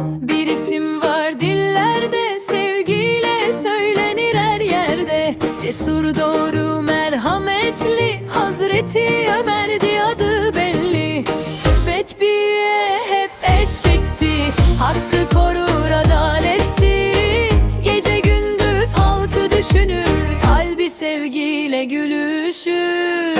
Bir isim var dillerde Sevgiyle söylenir her yerde. Cesur doğru merhametli Hazreti Ömer'di adı belli. Fetbiye hep eşekti Hakkı korur adaletti. Gece gündüz halkı düşünür Kalbi sevgiyle gülüşür.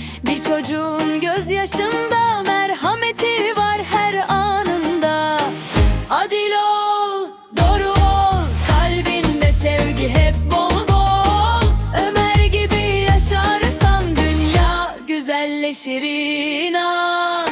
Bir çocuğun gözyaşında merhameti var her anında. Adil ol, doğru ol, kalbinde sevgi hep bol bol. Ömer gibi yaşarsan dünya güzelleşir inan.